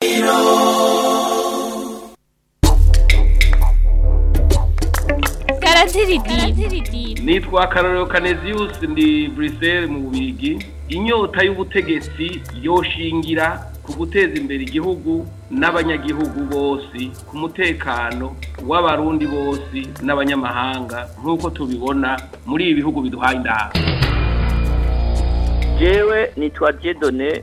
Libero. Karaziridi. Nitwa Karorero Canesius ndi Bruxelles mu Bigi. Inyota y'ubutegetsi yoshingira ku guteza imbere igihugu n'abanyagihugu bose ku mutekano w'abarundi bose n'abanyamahanga nk'uko tubibona muri ibi bihugu biduhaye indahabwo jewe nitwa Jedone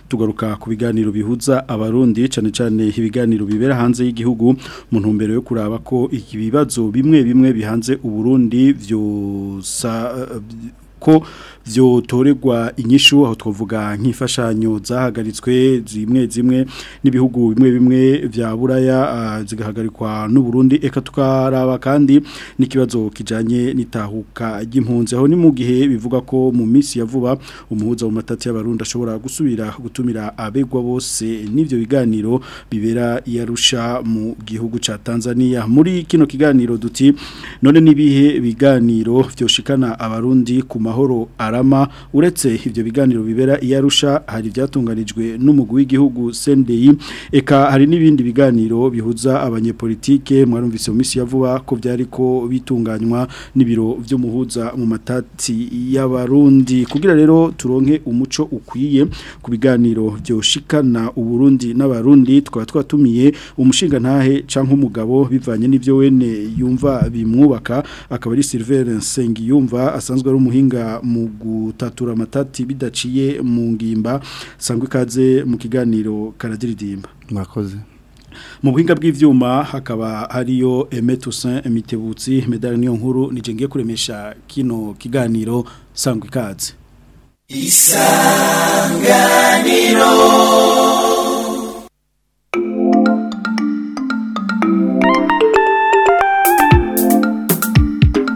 tugaruka ku biganiro bihuza abarundi cyane cyane ibiganiro bibera hanze y'igihugu mu ntumbero yo kuraba ko ibibazo bimwe bimwe bihanze uburundi byose eh, ko byotorerwa inyishu aho twavuga nk’ifashanyo zahagaritswe zimwe zimwe n'ibihugu bimwe bimwe bya buraya ah, zigahagarikwa n'uburundi eka tukaraba kandi n'ikibazo kijyanye n'itahuka ry'impunzi aho ni mu gihe bivuga ko mu minsi ya vuba umuhuza mu matati y'abarundi ashobora gusubira gutumira abegwa bose n'ibyo biganiro bibera yarusha mu gihugu cya Tanzania muri kino kiganiro duti none nibihe biganiro vyoshikana abarundi ku mahoro Mutarama uretse ibyo biganiro bibera iyarusha hari byatunganijwe n'umugwi w'igihugu Sendeyi eka hari n'ibindi biganiro bihuza abanyepolitike mwarumvise mu minsi ya vuba ko byari ko bitunganywa n'ibiro by'umuhuza mu matati y'abarundi kugira rero turonke umuco ukwiye ku biganiro byoshikana uburundi n'abarundi twaba twatumiye umushinga ntahe cyangwa umugabo bivanye n'ibyo wene yumva bimwubaka akaba ari Silver yumva asanzwe ari umuhinga mu gutatura matati bidaciye mu ngimba sangwa ikaze mu kiganiro karadiridimba mwakoze mu buhinga bw'ibyuma hakaba hariyo emetusin emitebutsi medali niyo nkuru ngiye kuremesha kino kiganiro sangwa ikaze isanganiro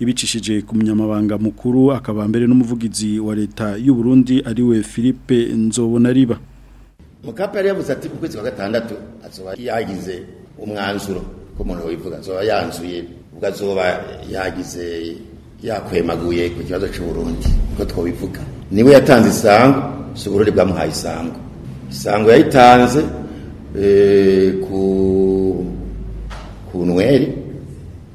ibicishije ku munyamabanga mukuru akaba mbere n'umuvugizi wa leta y'u Burundi ari we philippe nzobona riba mukapere yabuze ati ku kwa gatandatu azoba yagize umwanzuro ko umuntu wivuga azoba yanzuye ubwo azoba yagize yakwemaguye ku kibazo cy'uburundi uko twabivuga niwe yatanze isango si uburundi bwamuhaye isango isango yayitanze eh, ku nweri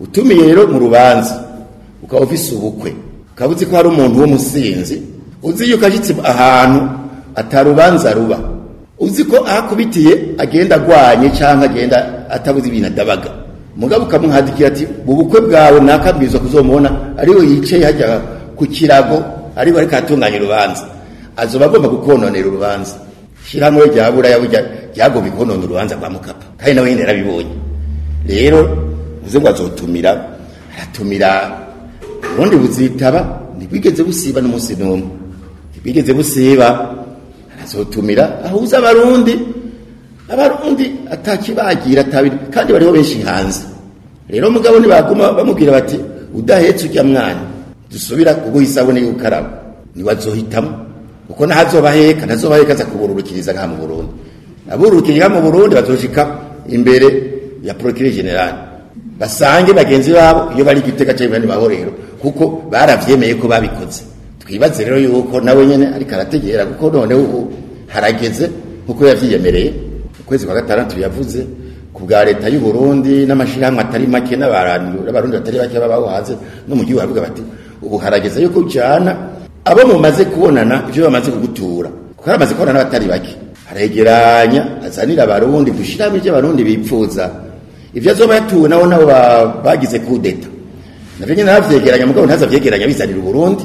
utumiye rero mu rubanza ukaba ufise ubukwe ukaba uzi ko hari umuntu w'umusinzi uzi yuko ashyitse ahantu atarubanza ruba uzi ko ahakubitiye agenda agwanye cyangwa agenda atabuze ibintu adabaga mugabo ukamuhadikira ati “Ubukwe bukwe bwawe nakabwirizwa kuzomubona ariwe yicaye hajya ku kirago ariwe ariko aratunganya urubanza azoba agomba gukononera urubanza ishyirahamwe rya buraya ryagombye kubonona urubanza rwa mukapa kandi nawe nyine yarabibonye rero uze ngo azotumira aratumira ubundi buzitaba ntibwigeze busiba n'umunsi n'umwe ntibwigeze busiba arazotumira ahuza abarundi abarundi atakibagira atabiri kandi bariho benshi hanze rero mugabo ntibaguma bamubwira bati udahetse ujya mwana dusubira kuguha isabune y'ukaraba ntiwazohitamo kuko ntazoba heka ntazoba heka aza kubururukiriza nka mu burundi abururukiriza mu burundi bazoshika imbere ya procureur general basange bagenzi babo iyo bari giteka cyangwa ni bahorero kuko barabyemeye ko babikoze twibaze rero yuko nawe nyene ariko arategera kuko noneho ubu harageze kuko yabyiyemereye ukwezi kwa gatandatu yavuze ku bwa leta y'u Burundi n'amashirahamwe atari make n'abarundi batari bake babaho hanze no mu gihugu bati ubu harageze yuko cyana abo mumaze kubonana ibyo bamaze kugutura kuko aramaze kubonana abatari bake aregeranya azanira abarundi dushyiramo ibyo abarundi bipfuza ibyo azoba yatuwe nabo nabo bagize kudeta nabyo nyine arabyegeranya mugabo ntazabyegeranya bizanira uburundi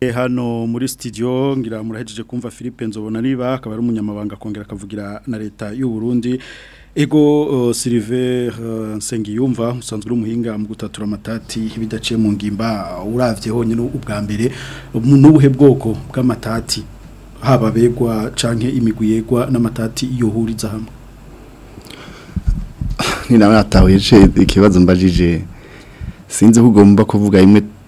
eh, hano muri studio ngira murahejeje kumva Philippe Nzobonariba akaba ari umunyamabanga kongera akavugira na leta y'u Burundi Ego uh, Silver uh, Nsengiyumva usanzwe umuhinga mu gutatura amatati bidaciye mu ngimba uravye honyine ubwa mbere n'ubuhe bwoko bw'amatati haba begwa canke imigwi yegwa n'amatati yohuriza hamwe ni nawe atawije ikibazo mbajije sinzi ko ugomba kuvuga imwe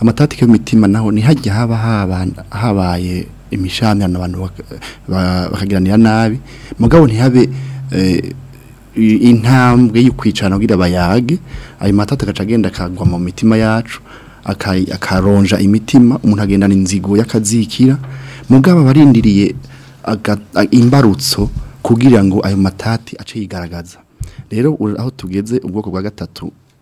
amatati y'umutima naho ntihajya haba habaye imishamirano abantu bakagiranira nabi mugabo ntihabe eh, intambwe yo kwicara kugira bayage ayo matati agaca agenda akagwa mu mitima yacu akaronja imitima umuntu agendana inzigo y'akazikira mugabo abarindiriye imbarutso kugira ngo ayo matati ace yigaragaza rero aho tugeze ubwoko bwa gatatu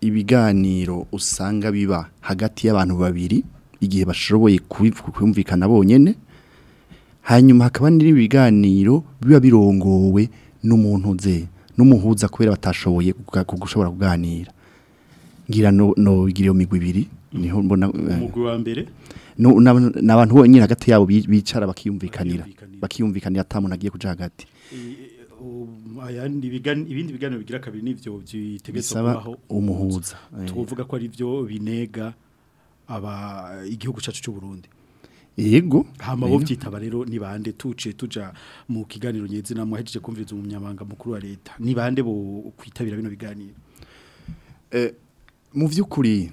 ibiganiro usanga biba hagati y'abantu babiri igihe bashoboye kumvikana bonyine hanyuma hakaba n'ibiganiro biba birongowe n'umuntu ze n'umuhuza kubera batashoboye gushobora kuganira ngira no nogiriyo migwi ibiri niho mbona eh, umugwi wa mbere no nabantu bonyine hagati yabo bicara bakiyumvikanira bakiyumvikanira atamuntu nagiye kuja hagati um, ayandi ibindi biganiro bigira kabiri nivyo byitegezo kubaho umuhuza eh. tuvuga ko ari byo binega aba igihugu cacu cy'u Burundi yego hama bo byitaba rero ni bande tuce tuja mu kiganiro nyezina muhejeje kumviriza umunyamabanga mukuru wa leta ni bande bo kwitabira bino biganiro eh mu vyukuri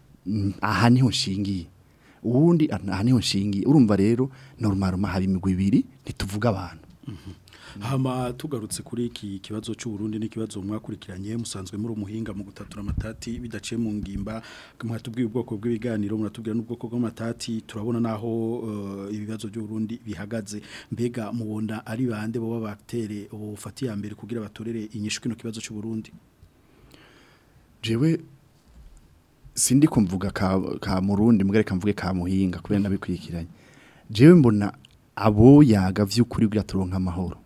mm, aha niho nshingiye ubundi aha niho nshingiye urumva rero normal haba imigwi ibiri ntituvuga abantu mhm. hama tugarutse kuri iki kibazo cy'uburundi n'ikibazo mwakurikiranye musanzwe muri umuhinga mu gutatura amatati bidaciye mu ngimba mwatubwiye ubwoko bw'ibiganiro muratubwira n'ubwoko bw'amatati turabona naho uh, ibibazo by'uburundi bihagaze mbega mubona ari bande bo babatere ubufatiye mbere kugira batorere inyishwe no kibazo Burundi jewe sindi kumvuga ka, ka murundi mwereka mvuge ka muhinga kubera nabikwikiranye jewe mbona abo yaga vy'ukuri gatoronka amahoro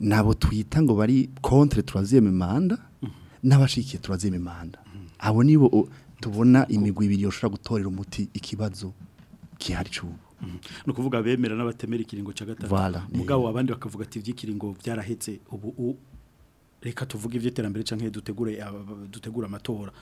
nabo twita ngo bari contre troisième manda mhm. n'abashikiye troisième manda mhm. abo nibo tubona imigwi ibiri yoshobora gutorera umuti ikibazo kihari cy'ubu mhm. ni ukuvuga bemera n'abatemera ikiringo cya gatatu mugabo eh. abandi bakavuga ati iby'ikiringo byarahetse ubu reka tuvuge iby'iterambere cyangwa dutegure dutegura amatora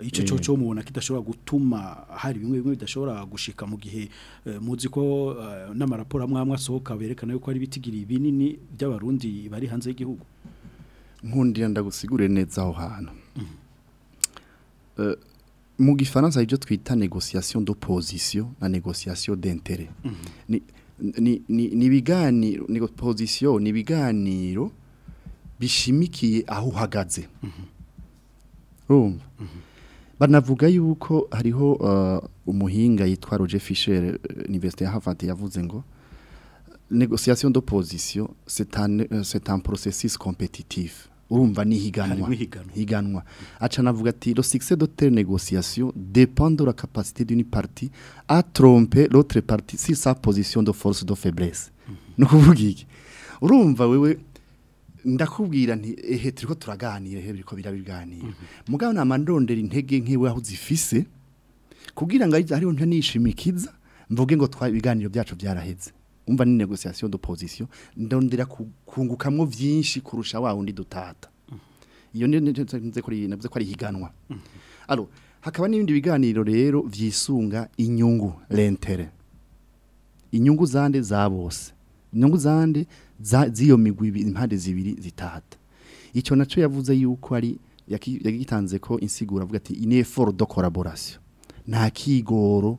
icyo eh. cyo cyo mubona kidashobora gutuma hari bimwe bimwe bidashobora gushika mu gihe eh, muzi ko eh, n'amaraporo amwe amwe asohoka berekana yuko ari ibitigiri binini by'abarundi bari hanze y'igihugu nkundira ndagusigure neza aho hantu mhm. mu gifaransa ibyo twita negociation d'opposition na negociation d'intérêt mhm. ni ibiganiro position ni ibiganiro bishimikiye aho uhagaze mhm. urumva banavuga yuko hariho uh, umuhinga yitwa roger fisher uh, université ya harvard yavuze ngo négociation d'opposition c'est un uh, c'est un processus compétitif urumva ni higanwa higanwa aca navuga ati le succès de telle négociation dépend de la capacité d'une partie à tromper l'autre partie si sa position de force de faiblesse mm iki urumva wewe ndakubwira nti ehe turiko turaganira ehe biriko birabiganira mhm. mugabo na mandondera intege nkiwe aho zifise kugira ngo ariho ntanishimikiza mvuge ngo twabiganiro byacu byaraheze umva ni negotiation de ndondera kungukamwo byinshi kurusha wa wundi dutata mhm. iyo nze kuri navuze ko ari higanwa mhm. alo hakaba n'ibindi biganiro rero vyisunga inyungu lentere inyungu zande za bose inyungu zandi z'iyo migwi impande zibiri zitata icyo nacyo yavuze yuko ari yagitanze ko insigura avuga ati ineforo do collaboration nta kigoro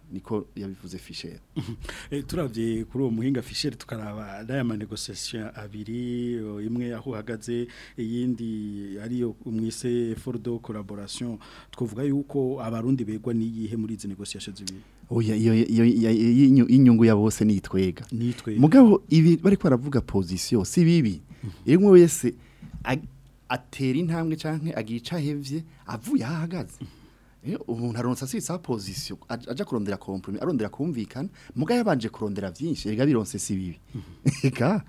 niko yabivuze fisheri mhm. eh, turabye kuri uwo muhinga fisheri tukaraba dayama negosiyasiyo abiri imwe aho uhagaze iyindi ariyo mwise forudo koraborasiyo twavuga yuko abarundi begwa n'iyihe muri izi negosiyasiyo zibiri Oh, inyungu ya bose nitwega mugabo ibi bari baravuga pozisiyo si bibi mhm. iyo wese atera intambwe cyangwa agica hevye avuye aho ahagaze mhm. eh, umuntu aronsa si sa pozisiyo ajya kurondera kompromi arondera kumvikana mugabo yabanje kurondera byinshi reka bironse si bibi reka mhm.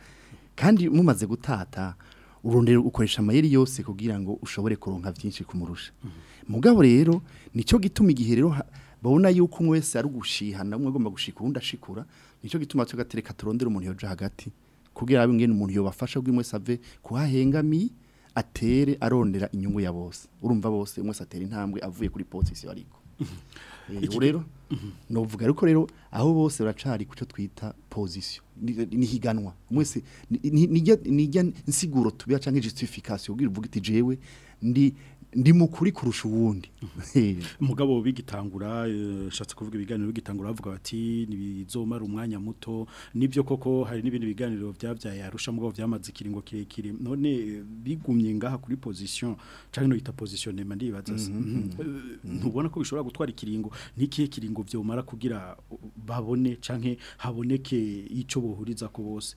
kandi mumaze gutata urondera ukoresha amayeri yose kugira ngo ushobore kuronka byinshi kumurusha mugabo rero nicyo gituma igihe rero babona yuko umwe wese ari ugushihana umwe agomba gushika uwundi ashikura nicyo gituma tugatereka turondera umuntu yoje hagati kugira abe ngene umuntu yobafasha bw'imwe save kuhahengami atere arondera inyungu ya bose urumva bose umwe atera intambwe avuye kuri politics bariko ubu rero novuga ariko rero aho bose baracari cyo twita position nihiganwa mwese nijya nsiguro tubira canke justification kugira uvuga iti jewe ndi ndi mukuri kurusha ubundi umugabo bigitangura ashatse eh, kuvuga ibiganiro bigitangura bavuga bati nibizomara umwanya muto nibyo koko hari n'ibindi biganiro byabyaye arusha mugabo byamaze ikiringo kirekire none eh, bigumye ngaha kuri position cyangwa no yita position ndibaza mhm, mm-hmm. mhm, eh, mhm. ntubona ko bishobora gutwara ikiringo n'ikihe kiringo byomara kugira babone canke haboneke icyo bohuriza ku bose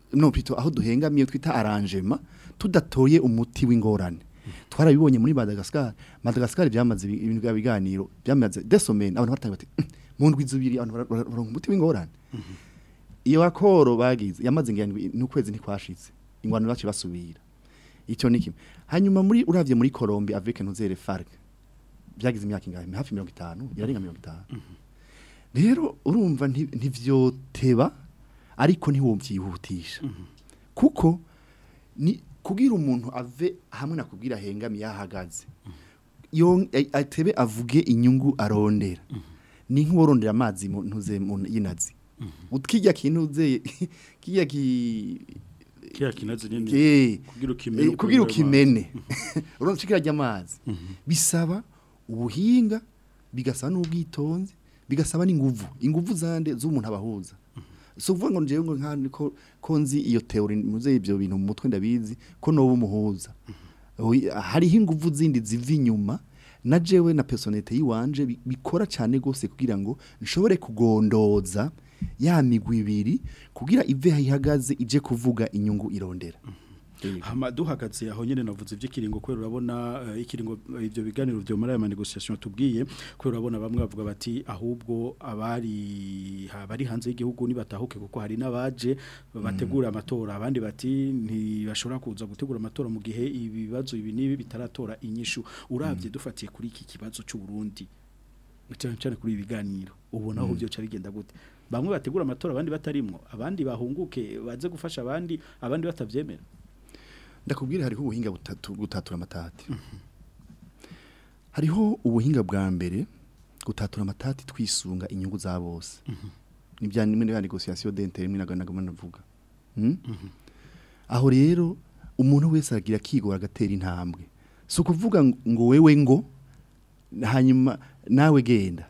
nopito aho duhengamiye twita aranjema tudatoye umuti w'ingorane twarabibonye muri Madagascar Madagascar byamaze ibiganiro byamaze desomene abantu batanga mu ndwi abantu baronka umuti w'ingorane iyo akoro bagize yamaze ingendo n'ukwezi ntikwashitse ingwano bace basubira icyo ni kimwe hanyuma muri uravye muri Colombia avec ntuzere FARC byagize imyaka ingahe hafi 50 irarenga 50 rero urumva ntivyoteba ariko ntiwomvyihutisha kuko ni kugira umuntu ave hamwe nakubwira hengami yahagaze atebe avuge inyungu arondera ni nk'uworondera amazi ntuze y'inazi mhm. utwirya kintuze kijya ki eh, kugira ukimene urumva eh, kirajya amazi mhm. mhm. bisaba ubuhinga bigasaba n'ubwitonzi bigasaba ni nguvu inguvu zande z'umuntu abahuza si ukuvuga ngo njyewe nko ko nzi iyo teori muze ibyo bintu mu mutwe ndabizi ko n'ubu umuhuza hariho inguvu zindi zivi inyuma na jewe na personete yiwanje bikora cyane gose kugira ngo nshobore kugondoza ya migwi ibiri kugira ive ihagaze ije kuvuga inyungu irondera hama duhagaze aho nyene navuze ivy'ikiringo kwera urabona uh, ikiringo ibyo biganiro byo muri aya negotiation tubwiye kwera urabona bamwe bavuga bati ahubwo abari bari hanze y'igihugu nibatahuke kuko hari nabaje bategura mm. amatora abandi bati ntibashobora kuza gutegura amatora mu gihe ibibazo ibi nibi bitaratora inyishu uravye mm. dufatiye kuri iki kibazo cy'u Burundi cyane kuri ibiganiro ubona aho byo mm. carigenda gute bamwe bategura amatora abandi batarimwo abandi bahunguke baze gufasha abandi abandi batavyemera ndakubwira hariho ubuhinga butatu gutatura amatati hariho ubuhinga bwa mbere gutatura amatati twisunga inyungu za bose nibya nimwe ya negociation d'intérêt mwe naganagama navuga hmm? aho rero umuntu wese aragira akigora agatera intambwe si ukuvuga ngo wewe ngo hanyuma nawe genda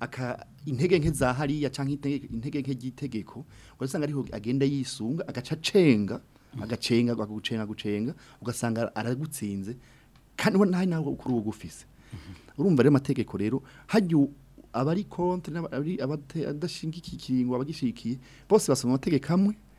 aka intege nke za ya canke intege nke gitegeko urasanga ariho agenda yisunga agaca cenga mm-hmm. agacenga gucenga gucenga ugasanga aragutsinze kandi ubona nawe nawe ukuri uwo ugufise urumva rero amategeko rero hajya abari konti abadashingikiye ikiringo abagishikiye bose basoma amategeko amwe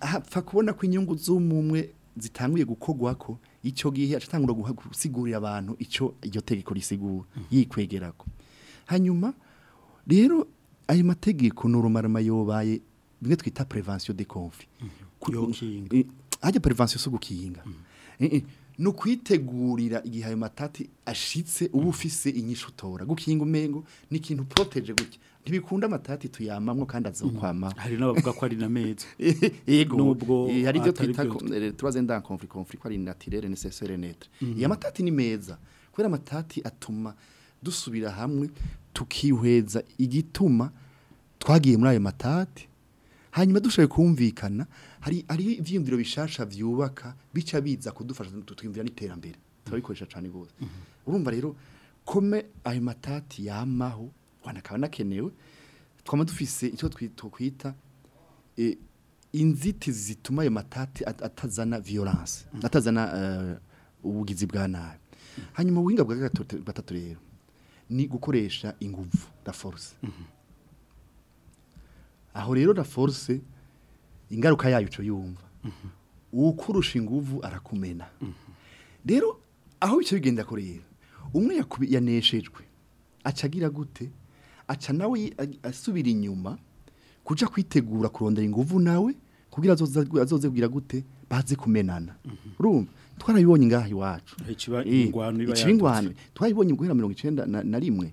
hapfa kubona ko inyungu z'umumwe zitanguye gukogwa ko icyo gihe atangura gusigurira abantu icyo iryo tegeko risigura mhm. yikwegera hanyuma rero ayo mategeko ni yobaye bimwe twita prevention de conflit hajya mhm. prevention zo gukinga eh, eh. ni ukwitegurira igihe ayo matati ashitse uba ufise inyishu utora gukinga umengo ni ikintu uproteje gutya ntibikunda amatati tuyamamwo kandi azokwama mm. hari n'abavuga ko ari na meza yego nubwo eh, hari ibyo twita eh, turaze ndankomfuri komfuri ko ari natirere necessaire netre iya mhm. matati ni meza kubera amatati atuma dusubira hamwe tukihweza igituma twagiye muri ayo matati hanyuma dushoboye kumvikana hari ari ibyiyumviro bishasha vyubaka bica biza kudufasha tutwimvira n'iterambere turabikoresha cyane rwose mhm. urumva rero kome ayo matati yamaho wanakaba nakenewe twaba dufise icyo twita eh, inziti zituma ayo matati atazana viyoranse mm. atazana eh, ubugizi bwa nabi mm. hanyuma ubuhinga bwa gatatu rero ni gukoresha ingufu la force mhm. aho rero la force ingaruka yayo uco yumva uwukurusha inguvu arakumena rero aho bice bigenda kureba umwe yaneshejwe acagira gute aca nawe asubira inyuma kujya kwitegura kurondera inguvu nawe kugira azoze kugira gute baze kumenana urumva twarabibonye ngaha iwacu ikibingwane eh, twarabibonye guhera mirongo icyenda na rimwe mirongo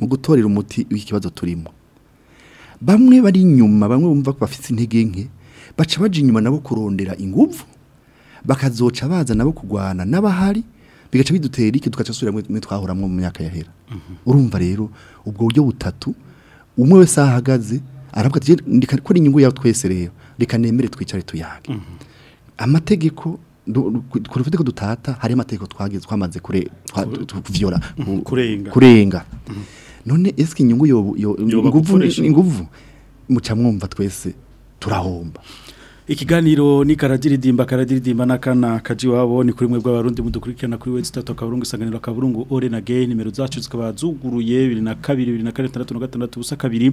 mu gutorera umuti w'ikibazo turimo bamwe bari inyuma bamwe bumva ko bafite intege nke baca baje inyuma nabo kurondera ingufu bakazoca baza nabo kugwana n'abahari bigaca bidutera iki tukacasubira mwe twahoramwe mu myaka yahera mhm. urumva rero ubwo buryo butatu umwe wese ahagaze aravuga ati ko ari inyungu ya twese rero reka nemere twicare tuyage mhm. amategeko kurufite ko dutata hari amategeko twamaze kure kurenga mhm. none esike inyungu yo inguvu muca mwumva twese turahomba ikiganiro ni karadiridimba karadiridimba n'akana kaji wabo ni kuri mwe bw'abarundi mudukurikirana kuri wese itatu akaburungu isanganiro akaburungu ore na gay nimero zacu zikaba zuguruye bibiri na kabiri gatandatu ubusa kabiri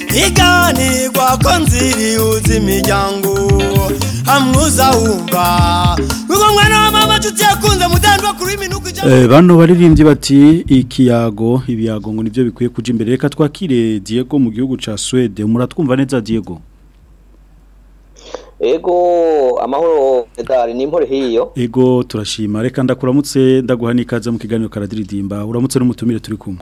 iganirwa ko nziri uzi imiryango Eh, bano baririmbyi bati ikiyago ibiyago ngo nibyo bikwiye kuja imbere reka twakire Diego mu gihugu ca Swede muratwumva neza Diego Ego amahoro edari nimpore hiyo Ego turashima reka ndakuramutse ndaguha nikaze mu kiganiro karadiridimba uramutse n'umutumire turi kumwe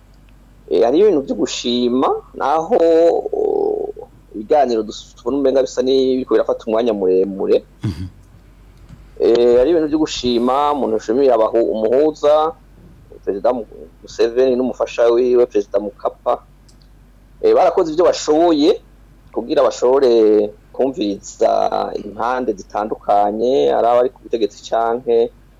eh ari ibintu byo gushima naho oh, ibiganiro dusubira umenga bisa n'ibiko birafata umwanya muremure mm -hmm. Eh, ari ibintu byo gushima umuntu yashimiye umuhuza perezida Museveni n'umufasha wiwe perezida mukapa eh, barakoze ibyo bashoboye kubwira bashobore kumviriza impande zitandukanye ari abari ku butegetsi cyane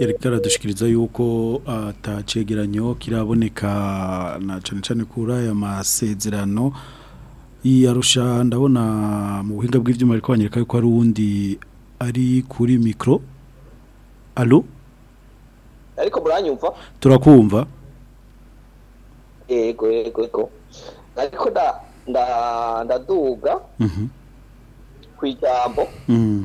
yari karadushyikiriza yuko atacegeranyo ah, kiraboneka na cyane cyane kuri aya masezerano yarusha ndabona mu buhinga bw'ibyuma ariko banyereka yuko hari uwundi ari kuri mikoro alo ariko muranyumva turakumva yego yego yego ariko ndaduga mhm. ku ijambo mhm.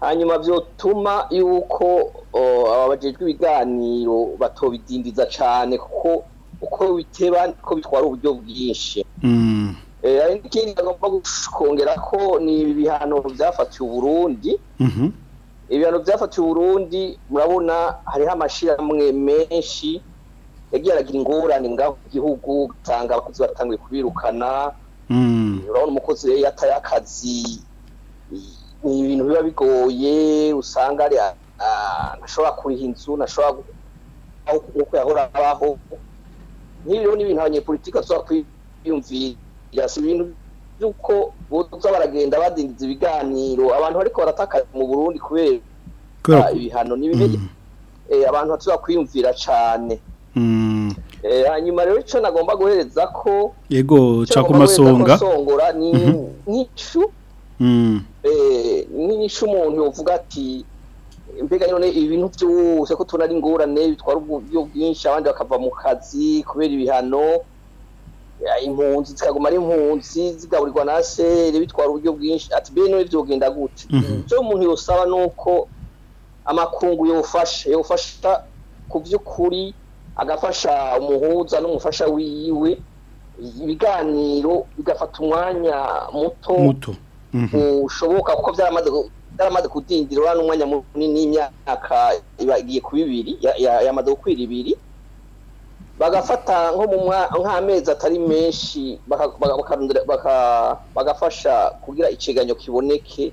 hanyuma byotuma yuko oh, abajejwe ibiganiro batobidindiza cyane kuko uko biteba ko bitwara uburyo bwinshi hmm. ikindi agomba kongera ko ni ibihano byafatiwe uburundi mhm. ibihano byafatiwe uburundi murabona hariho mwe menshi yagiye aragira ingorane ngaho igihugu ugasanga abakozi batanguye kubirukana mm. urabona umukozi rero yataye akazi ni ibintu biba bigoye usanga ari ah, nashobora kuriha inzu ntashobora nk'uko yahora abaho nk'ibi rero ni ibintu abanyepolitike bashobora kwiyumvira si ibintu y'uko boza baragenda badindiza ibiganiro abantu ariko barataka mu burundi kubera ibihano n'ibindi mm. eh, abantu batuzwa kwiyumvira cyane mm. eh, hanyuma rero icyo nagomba guhereza ko yego cakumasonga songora ni mhm. nk'ishu mm. eh, nk'ishu umuntu uvuga ati mbega none ibintu byose ko tubona ari ingorane bitwara ubwo bwinshi abandi bakava mu kazi kubera ibihano impunzi zikaguma ari impunzi zigaburirwa na seri bitwara uburyo bwinshi ati bene none byogenda gute mhm. icyo umuntu yosaba ni uko amakungu yofashe yofasha ku by'ukuri agafasha umuhuza n'umufasha wiwe ibiganiro bigafata umwanya muto mhm. ushoboka kuko byaramaze kudindira urabona n'umwanya munini y'imyaka iba igiye kuba ibiri yamaze gukwira ibiri bagafata nko mu nk'amezi atari menshi bagafasha kugira ikiganyo kiboneke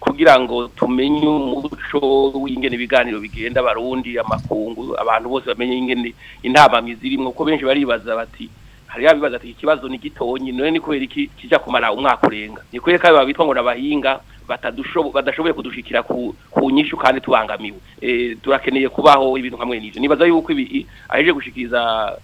kugira ngo tumenye umuco w'ingene ibiganiro bigenda barundi amakungu abantu bose bamenye ingene intabamye zirimo ko benshi baribaza bati hari yabibaza “ ati ikibazo ni gitonyi none ni kubera iki kijya kumara umwaka urenga ni kubera ko babitwa ngo nabahinga badashoboye kudushikira ku nyinshi kandi tubangamiwe eh, turakeneye kubaho ibintu nka mwene nibaza yuko ibi aheje gushikiriza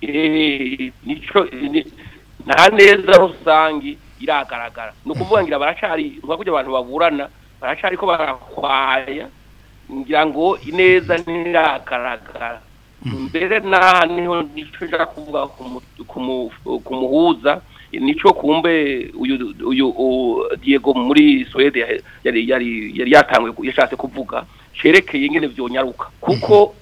eh, nta neza rusange iragaragara ni ukuvuga mhm. ngo baracari nka kujya abantu baburana baracari ko barakwaya ngira ngo ineza ntiragaragara mhm. mbere na niho nico nshaka kuvuga kumuhuza nico kumbe uyu uyu Diego muri Swede yari yari yari yatanguye yashatse kuvuga cerekeye ingene vyonyaruka kuko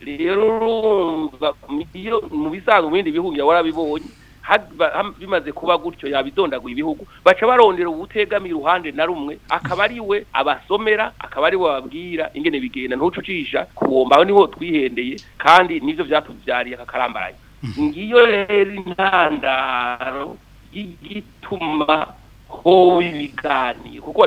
rero urumva mu bisanzwe mu bindi bihugu warabibonye bimaze kuba gutyo yabidondaguye ibihugu baca barondera ubutegamiye iruhande na rumwe akaba ari we abasomera akaba ari we babwira ingene bigenda ntucucisha kubomba aho niho twihendeye kandi nibyo byatubyariye akakarambaraye mhm. ngiyo rero intandaro y'igituma ho ibiganiro kuko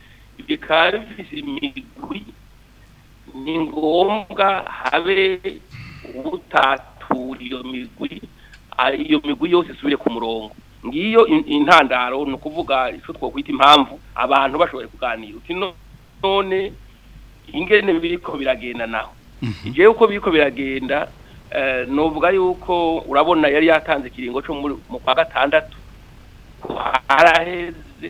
bikaba bifite imigwi ni ngombwa habe ubutaka iyo migwi ah, iyo migwi yose isubire ku murongo ngiyo intandaro ni ukuvuga icyo twakwita impamvu abantu bashoboye kuganira uti none ingene biriko biragenda naho mhm. igihe uko biriko biragenda eh, nuvuga yuko urabona yari yatanze ikiringo cyo mu kwa gatandatu haraheze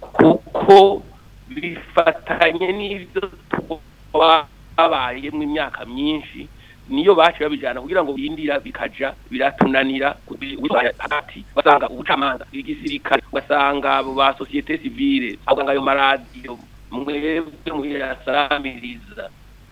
kuko bifatanye n'ibyo mu imyaka myinshi niyo bacu babijana kugira ngo bindira bikaja biratunanira kubitwara hagati basanga ubucamanza igisirikare basanga abo ba societe civile abanga ayo maradiyo mwebwe muhirasaramiriza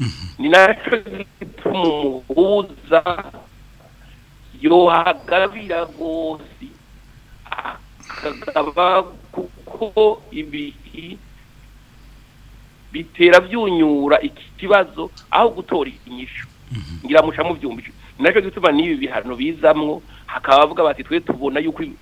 mhm. ni nacyo gituma umuhuza yohagabira rwose akagaba kuko ibihi bitera byunyura iki kibazo aho gutora inyishu mhm. ngira muca nacyo gituma n'ibi bihano bizamwo hakabavuga bati twe tubona yuko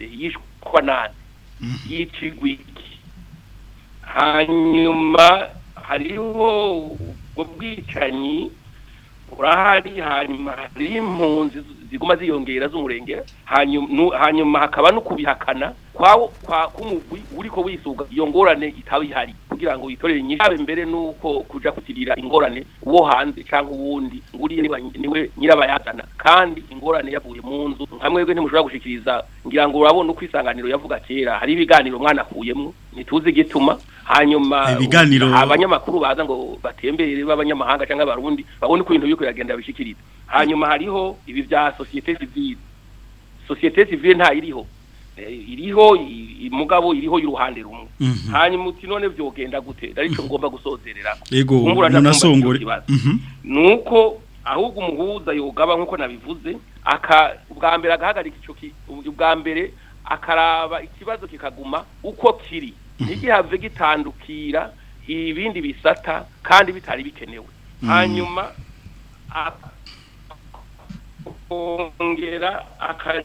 yishwe nani y'ikigwiki hanyuma hariho ubwo bwicanyi burahari hanyuma hari impunzi ziguma ziyongera z'umurenge hanyuma hakaba no kubihakana k'umugwi uri ko wisuga iyo ngorane ihari kugira ngo yitorere nyinshi mbere nuko kuja kutirira ingorane uwo hanze cyangwa uwundi nguriye niwe nyirabayazana kandi ingorane yavuye mu nzu nka mwebwe ntimushobora gushikiriza ngira ngo urabona uko isanganiro yavuga kera hari ibiganiro mwana huyemo, ntituzi igituma hanyuma ibiganiro abanyamakuru baza ngo batembere b'abanyamahanga cyangwa abarundi babone ko ibintu biri kuyagenda bishikiriza hanyuma hariho ibi bya sosiyete sivile sosiyete sivile nta iriho eh, iriho mugabo iriho y'uruhande rumwe mhm. hanyuma uti none byogenda gute ariko mhm. ngomba gusozerera yego munasongore mhm. nuko ahubwo umuhuza yogaba nkuko nabivuze aka ubwa mbere agahagarika icyo ubwa mbere akaraba ikibazo kikaguma uko kiri igihe have gitandukira ibindi bisata kandi bitari bikenewe mm. hanyuma akongera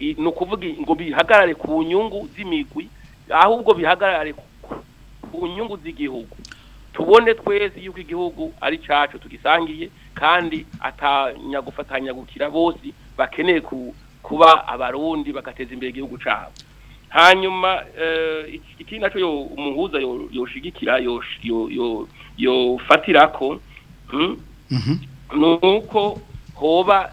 ni ukuvuga ngo bihagarare ku nyungu z'imigwi ahubwo bihagarare ku nyungu z'igihugu tubone twese yuko igihugu ari cyacu tugisangiye kandi gufatanya gukira bose bakeneye kuba abarundi bagateza imbere igihugu cyabo hanyuma eh, ikindi nacyo umuhuza yoshigikira yofatira ko hmm? mhm. ni uko hoba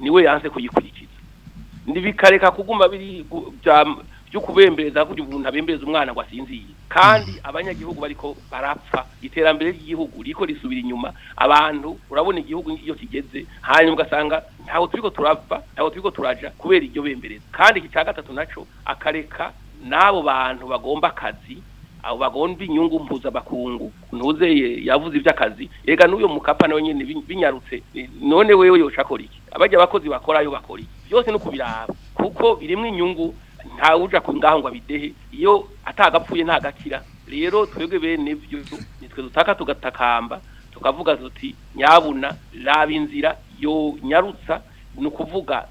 niwe yanze kuyikurikiza ntibikareka kuguma biri byo kubembereza kugira umuntu abembereze umwana ngo asinziye kandi abanyagihugu bariko barapfa iterambere ry'igihugu riko risubira inyuma abantu urabona igihugu iyo kigeze hanyuma ugasanga ntaho turiko turapfa ntaho turiko turaja kubera iryo bembereza kandi iki cya gatatu naco akareka n'abo bantu bagomba akazi abo bagomba inyungu bakungu ntuze yavuze iby'akazi yega n'uyu mukapa nawe nyine binyarutse none wewe yoshakora iki abajya abakozi bakorayo bakora iki byose no kubiraba kuko birimo inyungu ntawe uja ku ngaho ngo iyo atagapfuye ntagakira rero twebwe bene byo nitwe dutaka tugatakamba tukavuga tuti nyabuna raba inzira yo nyarutsa ni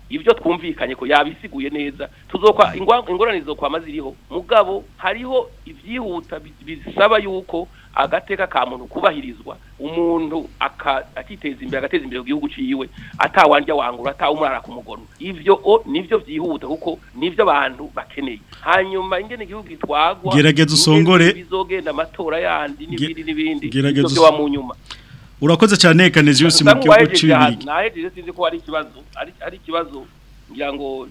ibyo twumvikanye ko yabisiguye neza tuzokwa ingorane zizokwama ziriho mugabo hariho ibyihuta bisaba yuko agateka ka muntu kubahirizwa umuntu akiteza imbere agateza imbere igihugu ciwe atawanjya wangura atawumurara ku mugono ivyo o nivyo vyihuta kuko nivyo abantu bakeneye hanyuma ingene igihugu gitwagwa gerageza usongore bizogenda amatora yandi n'ibindi n'ibindi gerageza wa mu nyuma urakoze cyane kaneziyusi mu gihugu cy'ibirigi nahejeje sinzi ko ari ikibazo ari ikibazo ngira ngo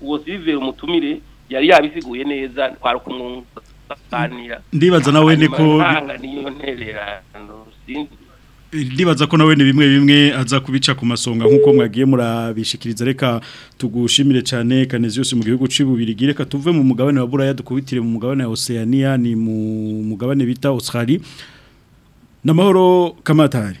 uwo siliveri umutumire yari yabiziguye neza kwa kumwunganira ndibaza nawe ni ko ndibaza ko nawe ni bimwe bimwe aza kubica ku masonga nk'uko mwagiye murabishikiriza reka tugushimire cyane kaneziyusi mu gihugu cy'ububirigi reka tuve mu mugabane wa buraya dukubitire mu mugabane wa oceania ni mu mugabane bita osirali n'amahoro kamatari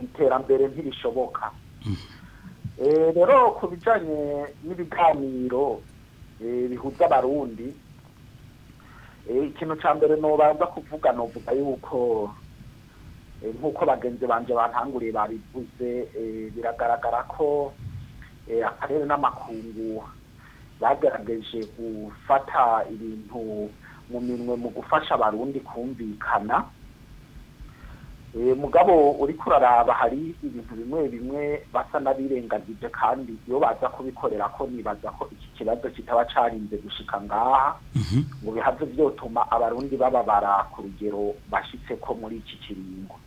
iterambere ntirishoboka rero eh, ku bijyanye n'ibiganiro eh, bihuza abarundi eh, ikintu cya mbere ntubanza kuvuga nuvuga yuko nk'uko bagenzi banjye bantanguriye babivuze biragaragara ko akarere n'amakungu bagerageje gufata ibintu mu minwe mu gufasha abarundi kumvikana Eh, mugabo uri kuraraba hari ibintu bimwe bimwe basa n'abirengagije kandi iyo baza kubikorera ko nibaza ko iki kibazo kitaba carinze gushika ngaha ngo mhm. bihaze byotuma abarundi bababara ku rugero bashyitse ko muri iki kiringo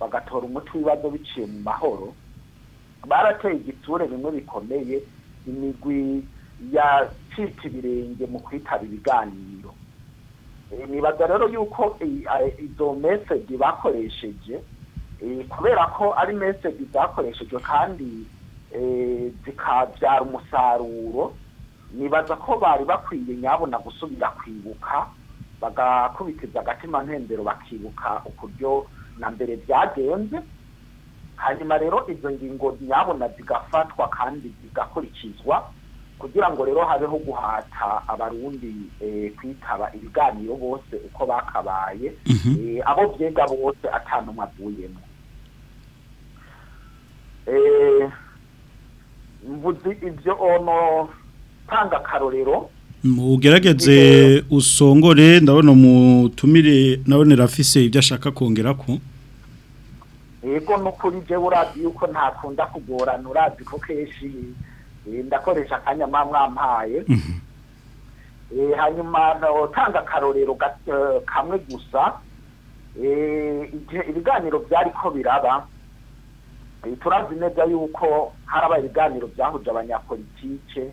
bagatora umuti w'ibibazo biciye mu mahoro barateye igitsure bimwe bikomeye imigwi yacika ibirenge mu kwitaba ibiganiro e, nibaza rero yuko izo mesedi bakoresheje Eh, kubera ko ari meseji zakoreshejwe kandi eh, zikabyara umusaruro nibaza ko bari bakwiye nyabona gusubira kwibuka bagakubitiza agatima ntembero bakibuka uburyo na mbere byagenze hanyuma rero izo ngingo nyabona zigafatwa kandi zigakurikizwa kugira ngo rero habeho guhata abarundi eh, kwitaba ibiganiro bose uko bakabaye mhm. abo byega bose atanumwe avuyemo Eh, mvuzi ibyo ono tanga akarorero ugerageze eh, usongore ndabona umutumire nabone rafise ibyo ashaka kongera ko yego no kuri je urabi yuko ntakunda kugorana urabi ko keshi eh, ndakoresha akanya mamwampaye mhm. hanyuma utanga akarorero kamwe gusa ibiganiro byari ko biraba turazi neza yuko harabaye ibiganiro byahuje abanyapolitike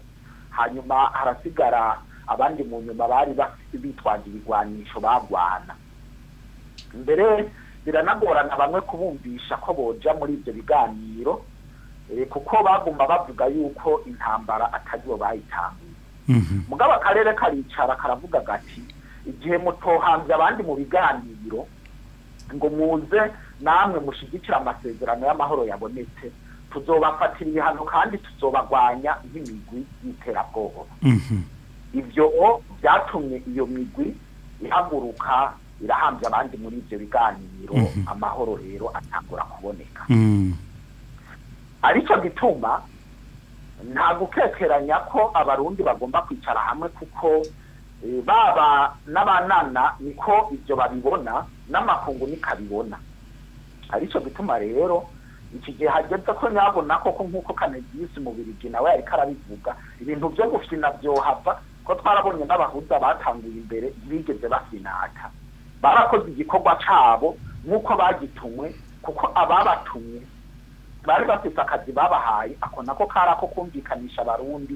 hanyuma harasigara abandi mu nyuma bari bitwaje ibigwanisho bagwana mbere biranagorana bamwe kubumvisha ko boja muri ibyo biganiro eh, kuko bagomba bavuga yuko intambara ataribo bayitanguye mhm. mugabo akarere karicara karavuga gati igihe mutohanze abandi mu biganiro ngo muze namwe mushyigikira amasezerano y'amahoro yabonetse tuzobafatira ibihano kandi tuzobagwanya nk'imigwi y'iterabwoba mhm. ibyo byatumye iyo migwi ihaguruka irahambye abandi muri ibyo biganiro mhm. amahoro rero atangura kuboneka mhm. aricyo gituma nta gukekeranya ko abarundi bagomba kwicara hamwe kuko eh, baba n'abanana niko ibyo babibona n'amakungu ni kabibona aricyo bituma rero iki gihe hageze ko nyabona koko nk'uko kanegisi mu birigi nawe yari karabivuga ibintu byo gufina byohava ko twarabonye n'abahuza batanguye imbere bigeze bafinata barakoze igikorwa cyabo nk'uko bagitumwe kuko ababatumwe bari bafite akazi babahaye ako nako kari ako kumvikanisha abarundi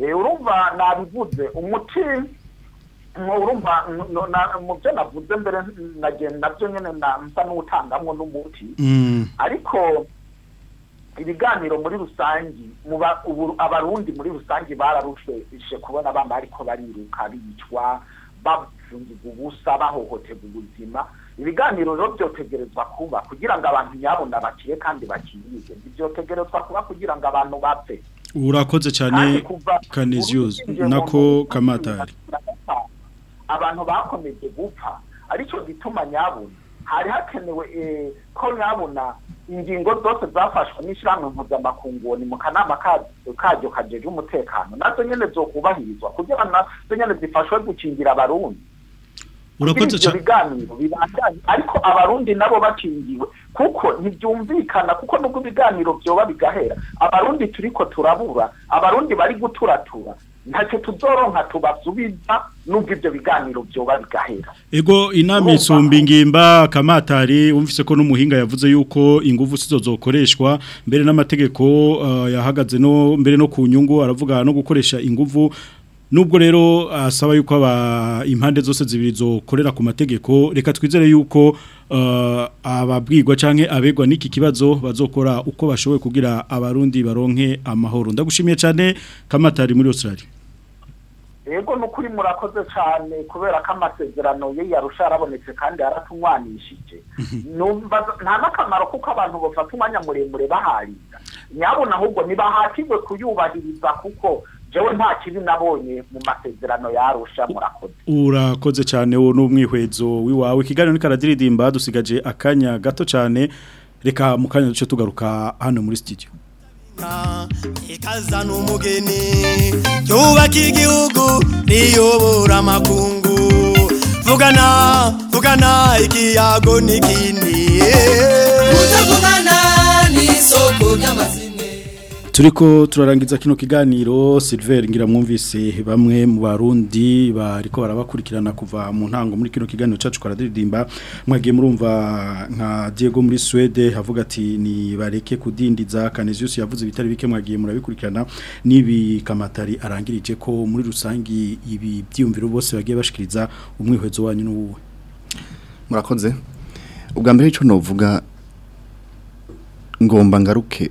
eh, urumva nabivuze umuti urumva mu byo navuze mbere nagenda nabyo nyine nsa n'utangamo n'umuti mm. ariko ibiganiro muri rusange abarundi muri rusange bararusheje kubona abana ariko bariruka bicwa bapfungiza ubusa bahohotera ubuzima ibiganiro rero byotegerezwa kuba kugira ngo abantu nyabo nabakire kandi bakirize ntibyotegerezwa kuba kugira ngo abantu bapfe urakoze cyane kaneziyuzi nako kamatari abantu bakomeje gupfa aricyo gituma nyabuna hari hakenewe eh, ko nyabuna ingingo zose zafashwe n'ishyirahamwe mpuzamakungu ni mu kanama karyo kajeje umutekano nazo nyine zo kubahirizwa kugira nazo nyine zifashwe gukingira abarundi urakoze cyane biganiro bibandanye ariko abarundi nabo bakingiwe kuko ntibyumvikana kuko nubwo ibiganiro byoba bigahera abarundi turiko turabura abarundi bari guturatura ntacyo tuzoronka tubasubiza nubwo ibyo biganiro byoba bigahera ego inama isumba ingimba kamatari umvise ko n'umuhinga yavuze yuko ingufu sizo zokoreshwa mbere n'amategeko uh, yahagaze no mbere no ku nyungu aravuga no gukoresha ingufu nubwo rero asaba yuko aba impande zose zibiri zokorera ku mategeko reka twizere yuko uh, ababwirwa cyangwa abegwa n'iki kibazo bazokora uko bashoboye kugira abarundi baronke amahoro ndagushimiye cyane kamatari muri Australia yego ni ukuri murakoze cyane kubera ko amasezerano ye yarusha yarabonetse kandi yaratumwanishije mhm. nta n'akamaro kuko abantu bafata umwanya muremure baharira nyabona ahubwo ntibahatiwe kuyubahiriza kuko jewe nta kibi nabonye mu masezerano yarusha murakoze urakoze cyane wo n'umwihwezo wiwawe ikiganiro ni karadiridimba dusigaje akanya gato cyane reka mu kanya duce tugaruka hano muri studio na ikaza mugeni. cyubaka igihugu riyobora amakungu vugana vugana ikiyago n'ikindi ni n'isoko ry'amazina turiko turarangiza kino kiganiro Silver ngira mwumvise bamwe mu barundi bariko barabakurikirana kuva mu ntango muri kino kiganiro cacu karadiridimba mwagiye murumva nka Diego muri Swede havuga ati ni bareke kudindiza Canisius yavuze bitari bike mwagiye murabikurikirana nibi kamatari arangirije ko muri rusangi ibi byumviro bose bagiye bashikiriza umwihwezo wanyu n'uwuwe murakoze ubwa mbere cyo novuga ngomba ngaruke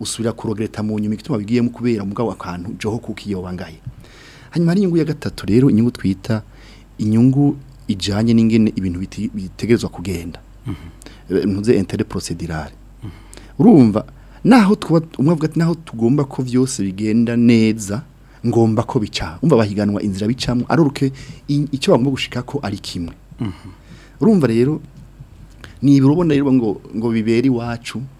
usubira kurogereta mu nyuma igituma bigiyemo kubera mugabo akantu joho kukiyoba ngahe hanyuma hari inyungu ya gatatu rero inyungu twita inyungu ijanye n'ingene ibintu bitegerezwa kugenda mhm. eh, ntuze intérêt procédural mhm. urumva naho twuba umwe avuga ati naho tugomba ko byose bigenda neza ngomba ko bica umva bahiganwa inzira bicamo aruruke icyo bagomba gushika ko ari kimwe mhm. urumva rero ni urubona rero ngo ngo bibere iwacu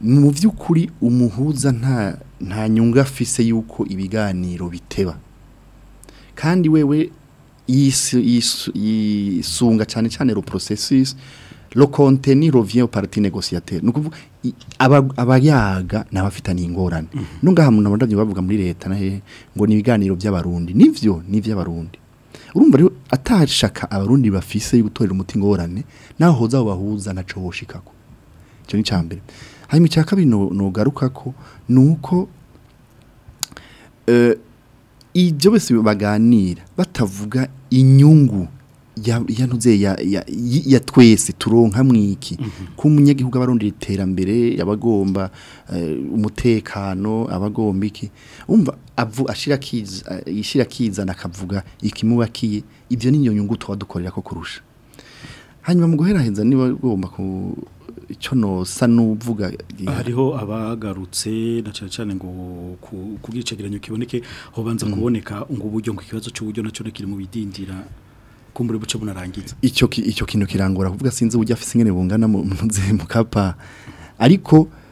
mu by'ukuri umuhuza nta nta nyungu afise y'uko ibiganiro biteba kandi wewe yisunga cyane cyane ro processus lo contenu revient au parti négociateur abayaga ni abafitanye ingorane mhm. ntungaha umuntu abandabyo bavuga muri leta na ngo ni ibiganiro by'abarundi nibyo ni iby'abarundi urumva rero atashaka abarundi bafise yo gutorera umuti ingorane naho hoza bahuza ntaco woshikako icyo ni cya mbere hanyuma icya kabiri nogaruka ko nuko uko eh, ibyo bose baganira batavuga inyungu ya ntuze ya twese turonka mwiki mhm. ko umunyagihugu aba arondera iterambere aba agomba eh, umutekano aba agomba iki wumva ashyira akizana eh, akavuga ikimubakiye ibyo ni nyungu tuba dukorera ko kurusha hanyuma mu guheraheza niba agomba ku icyo nosa n'uvuga hariho abagarutse na cyane ngo ku bwicegeranyo kiboneke hobanza mm. kuboneka ngo uburyo ngo ikibazo cy'uburyo nacyo kiri mu bidindira kumbura ubuce bunarangiye icyo icyo kintu kirangora kuvuga sinzi ujya afise ingene bungana mu mu kapa ariko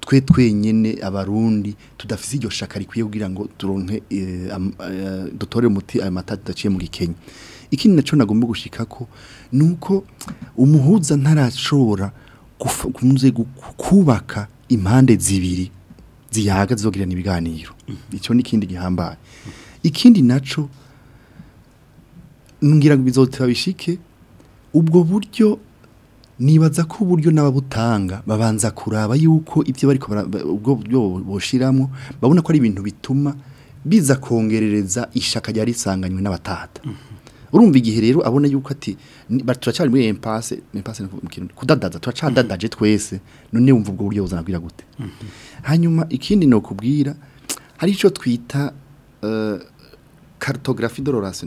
twe twenyene abarundi tudafise iryo shaka rikwiye kugira ngo turonke eh, eh, dutore umuti ayo mata tudaciye mu Kenya. ikindi naco nagomba gushika ko nuko umuhuza ntarashobora kumze kubaka impande zibiri ziyaga zogirana ibiganiro mm. icyo ni gihambaye ikindi naco ngira ngo bizotera ubwo buryo nibaza ko uburyo n'ababutanga babanza kuraba yuko ibyo bari ubwo buryo bushyiramo babona ko ari ibintu bituma biza kongerereza ishaka ryari risanganywe n’abatata mm-hmm. urumva igihe rero abona yuko ati turacyari muri empase empase kudadaza turacadadaje mm-hmm. twese none wumva ubwo buryo buzana gute mm-hmm. hanyuma ikindi ni ukubwira hari icyo twita karutogarafi eh, dororasi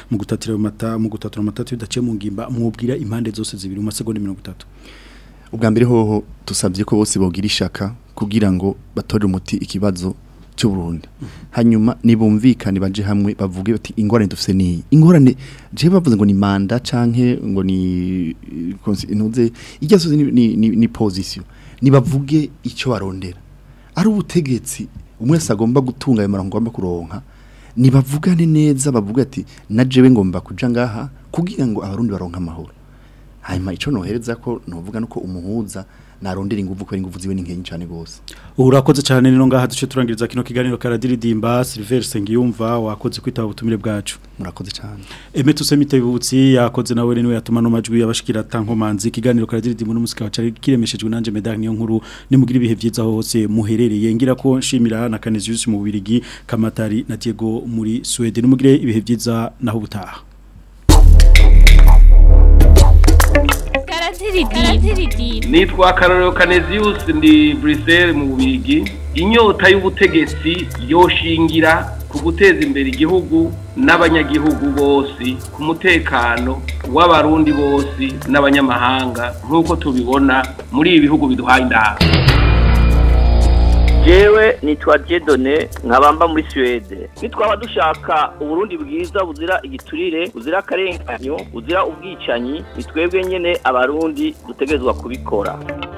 mu gutatira amata mu gutatura amata tudaciye mu ngimba mwubwira impande zose zibiri mu masegonde mirongo itatu ubwa mbere hoho dusabye ko bose bogira ishaka kugira ngo batore umuti ikibazo cy'uburundi hanyuma nibumvikane baje hamwe bavuge bati ingorane dufite ni ingorane je bavuze ngo ni manda canke ngo ni ntuze irya soze ni ni, ni position nibavuge icyo barondera ari ubutegetsi umwe agomba gutunga ayo marango agomba kuronka nibavugane neza bavuga ati na jewe ngomba kuja ngaha kugira ngo abarundi baronka amahoro hanyuma icyo nohereza ko nuvuga nuko umuhuza narondera ingufu kubera ingufu ziwe ni cyane gose urakoze cyane rero ngaha duce turangiriza kino kiganiro karadiridimba Silver Sengiyumva wakoze kwitaba ubutumire bwacu murakoze cyane Eme tusemite bibutsi yakoze nawe niwe yatuma no majwi yabashikira tankomanzi kiganiro karadiridimba no musika wacari kiremeshejwe nanje medal niyo nkuru nimugira ibihe byiza hose muherereye ngira ko nshimira na Canisius mu Birigi Kamatari na Diego muri Sweden nimugire ibihe byiza naho butaha nitwa karorero Canesius ndi buriseri mu bigi inyota y'ubutegetsi yoshingira ku guteza imbere igihugu n'abanyagihugu bose ku mutekano w'abarundi bose n'abanyamahanga nk'uko tubibona muri ibi bihugu biduhaye indahabwo jewe nitwa Dieudonné nkabamba muri Suède nitwaba dushaka uburundi bwiza buzira igiturire buzira akarenganyo buzira ubwicanyi nitwebwe nyene abarundi dutegezwa kubikora